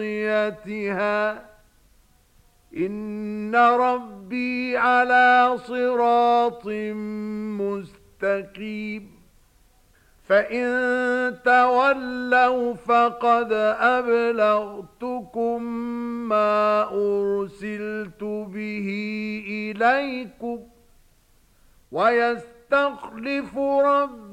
بناصيتها إن ربي على صراط مستقيم فإن تولوا فقد أبلغتكم ما أرسلت به إليكم ويستخلف ربي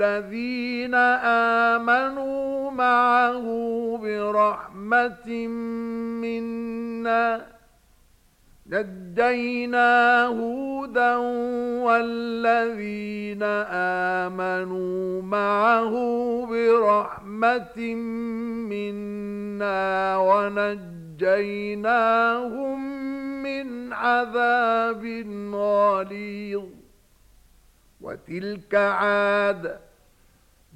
الَّذِينَ آمنوا معه برحمة منا نجينا هودا والذين آمنوا معه برحمة منا ونجيناهم من عذاب غليظ وتلك عاد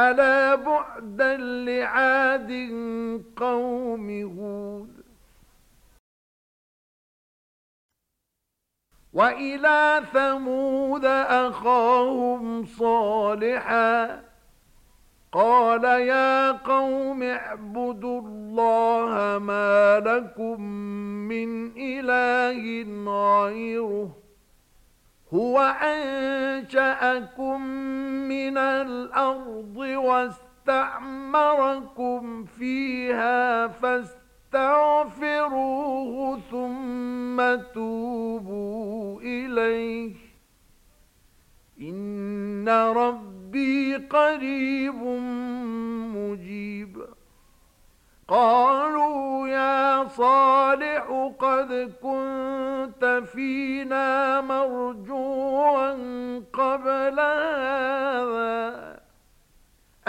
ألا بعدا لعاد قوم هود وإلى ثمود أخاهم صالحا قال يا قوم اعبدوا الله ما لكم من إله غيره هو أنشأكم من الأرض واستعمركم فيها فاستغفروه ثم توبوا إليه إن ربي قريب مجيب. قالوا يا صالح قد كنت فينا مرحبا